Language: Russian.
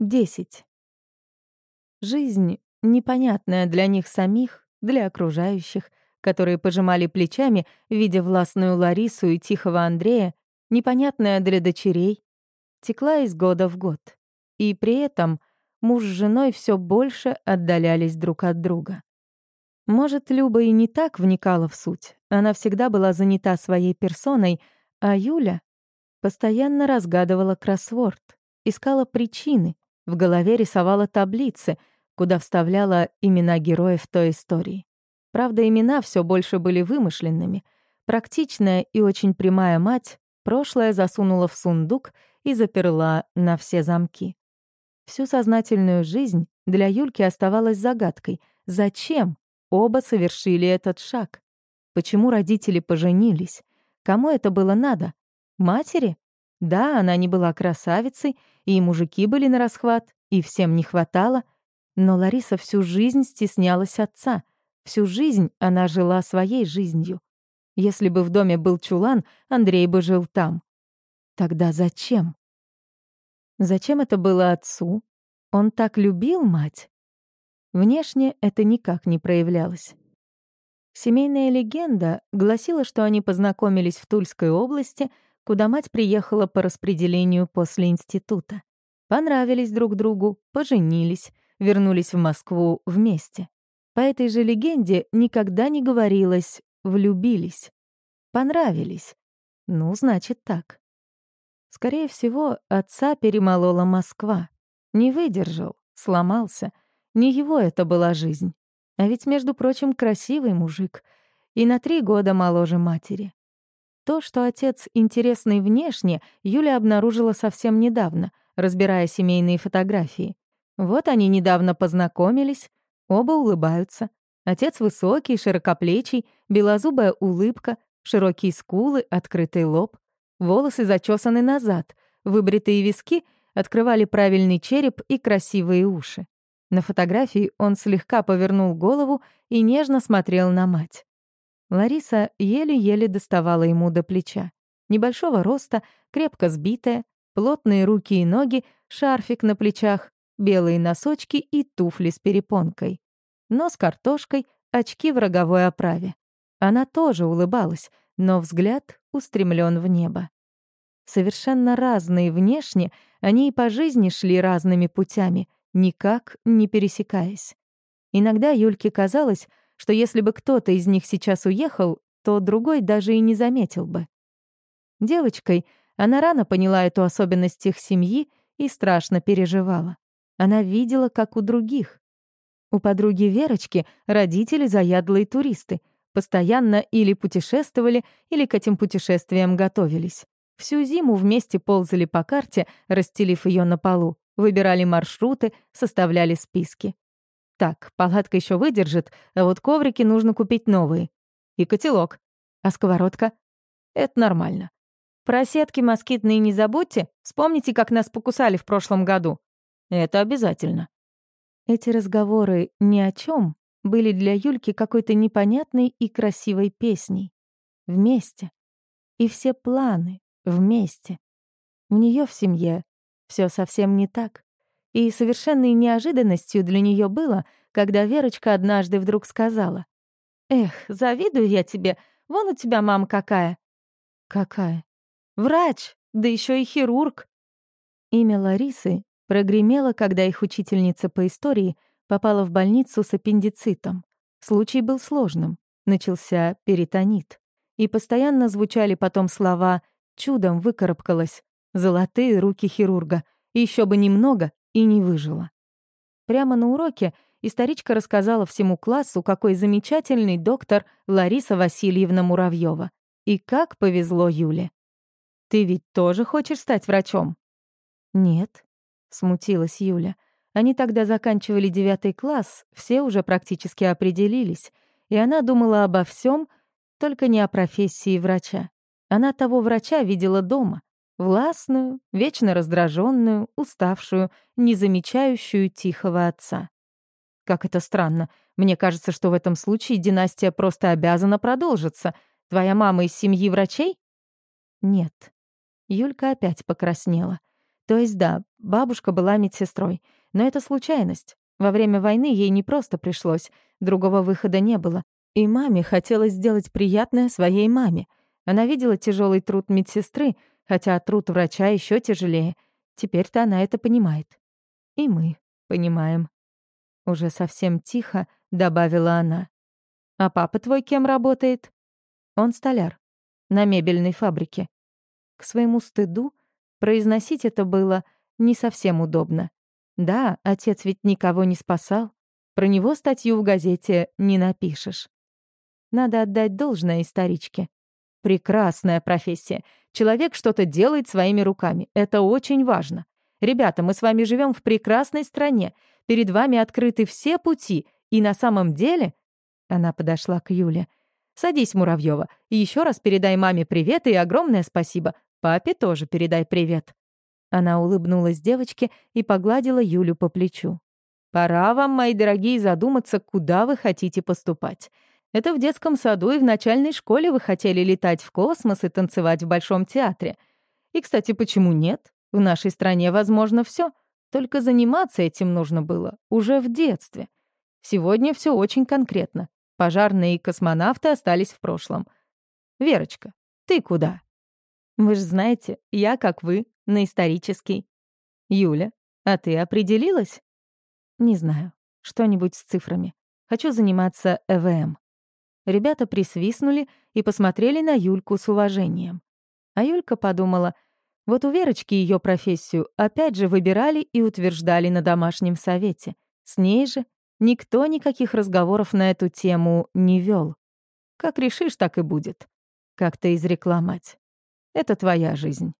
10. Жизнь, непонятная для них самих, для окружающих, которые пожимали плечами, видя властную Ларису и тихого Андрея, непонятная для дочерей, текла из года в год. И при этом муж с женой все больше отдалялись друг от друга. Может, Люба и не так вникала в суть. Она всегда была занята своей персоной, а Юля постоянно разгадывала кроссворд, искала причины, в голове рисовала таблицы, куда вставляла имена героев той истории. Правда, имена все больше были вымышленными. Практичная и очень прямая мать прошлое засунула в сундук и заперла на все замки. Всю сознательную жизнь для Юльки оставалась загадкой. Зачем оба совершили этот шаг? Почему родители поженились? Кому это было надо? Матери? Да, она не была красавицей, и мужики были на расхват, и всем не хватало, но Лариса всю жизнь стеснялась отца. Всю жизнь она жила своей жизнью. Если бы в доме был чулан, Андрей бы жил там. Тогда зачем? Зачем это было отцу? Он так любил мать? Внешне это никак не проявлялось. Семейная легенда гласила, что они познакомились в Тульской области — куда мать приехала по распределению после института. Понравились друг другу, поженились, вернулись в Москву вместе. По этой же легенде никогда не говорилось «влюбились». Понравились. Ну, значит так. Скорее всего, отца перемолола Москва. Не выдержал, сломался. Не его это была жизнь. А ведь, между прочим, красивый мужик. И на три года моложе матери. То, что отец интересный внешне, Юля обнаружила совсем недавно, разбирая семейные фотографии. Вот они недавно познакомились, оба улыбаются. Отец высокий, широкоплечий, белозубая улыбка, широкие скулы, открытый лоб. Волосы зачесаны назад, выбритые виски открывали правильный череп и красивые уши. На фотографии он слегка повернул голову и нежно смотрел на мать. Лариса еле-еле доставала ему до плеча. Небольшого роста, крепко сбитая, плотные руки и ноги, шарфик на плечах, белые носочки и туфли с перепонкой. Нос картошкой, очки в роговой оправе. Она тоже улыбалась, но взгляд устремлен в небо. Совершенно разные внешне, они и по жизни шли разными путями, никак не пересекаясь. Иногда Юльке казалось, что если бы кто-то из них сейчас уехал, то другой даже и не заметил бы. Девочкой она рано поняла эту особенность их семьи и страшно переживала. Она видела, как у других. У подруги Верочки родители заядлые туристы, постоянно или путешествовали, или к этим путешествиям готовились. Всю зиму вместе ползали по карте, расстелив ее на полу, выбирали маршруты, составляли списки. Так, палатка еще выдержит, а вот коврики нужно купить новые. И котелок. А сковородка? Это нормально. Про сетки москитные не забудьте. Вспомните, как нас покусали в прошлом году. Это обязательно. Эти разговоры ни о чем были для Юльки какой-то непонятной и красивой песней. Вместе. И все планы вместе. У нее в семье все совсем не так. И совершенной неожиданностью для нее было, когда Верочка однажды вдруг сказала. «Эх, завидую я тебе, вон у тебя мама какая». «Какая?» «Врач, да еще и хирург». Имя Ларисы прогремело, когда их учительница по истории попала в больницу с аппендицитом. Случай был сложным, начался перитонит. И постоянно звучали потом слова «чудом выкарабкалась», «золотые руки хирурга», еще бы немного, и не выжила. Прямо на уроке историчка рассказала всему классу, какой замечательный доктор Лариса Васильевна Муравьева и как повезло Юле. «Ты ведь тоже хочешь стать врачом?» «Нет», — смутилась Юля. Они тогда заканчивали девятый класс, все уже практически определились, и она думала обо всем, только не о профессии врача. Она того врача видела дома, Властную, вечно раздраженную, уставшую, не замечающую тихого отца. Как это странно. Мне кажется, что в этом случае династия просто обязана продолжиться. Твоя мама из семьи врачей? Нет. Юлька опять покраснела. То есть да, бабушка была медсестрой, но это случайность. Во время войны ей не просто пришлось, другого выхода не было. И маме хотелось сделать приятное своей маме. Она видела тяжелый труд медсестры, хотя труд врача еще тяжелее. Теперь-то она это понимает. И мы понимаем. Уже совсем тихо добавила она. «А папа твой кем работает?» «Он столяр. На мебельной фабрике». К своему стыду Произносить это было не совсем удобно. Да, отец ведь никого не спасал. Про него статью в газете не напишешь. Надо отдать должное историчке. Прекрасная профессия. Человек что-то делает своими руками. Это очень важно. Ребята, мы с вами живем в прекрасной стране. Перед вами открыты все пути. И на самом деле... Она подошла к Юле. «Садись, Муравьева, и еще раз передай маме привет и огромное спасибо. Папе тоже передай привет». Она улыбнулась девочке и погладила Юлю по плечу. «Пора вам, мои дорогие, задуматься, куда вы хотите поступать. Это в детском саду и в начальной школе вы хотели летать в космос и танцевать в Большом театре. И, кстати, почему нет? В нашей стране возможно все. Только заниматься этим нужно было уже в детстве. Сегодня все очень конкретно. Пожарные и космонавты остались в прошлом. Верочка, ты куда?» Вы же знаете, я, как вы, на исторический. Юля, а ты определилась? Не знаю. Что-нибудь с цифрами. Хочу заниматься ЭВМ. Ребята присвистнули и посмотрели на Юльку с уважением. А Юлька подумала, вот у Верочки ее профессию опять же выбирали и утверждали на домашнем совете. С ней же никто никаких разговоров на эту тему не вел. Как решишь, так и будет. Как-то изрекла мать. Это твоя жизнь.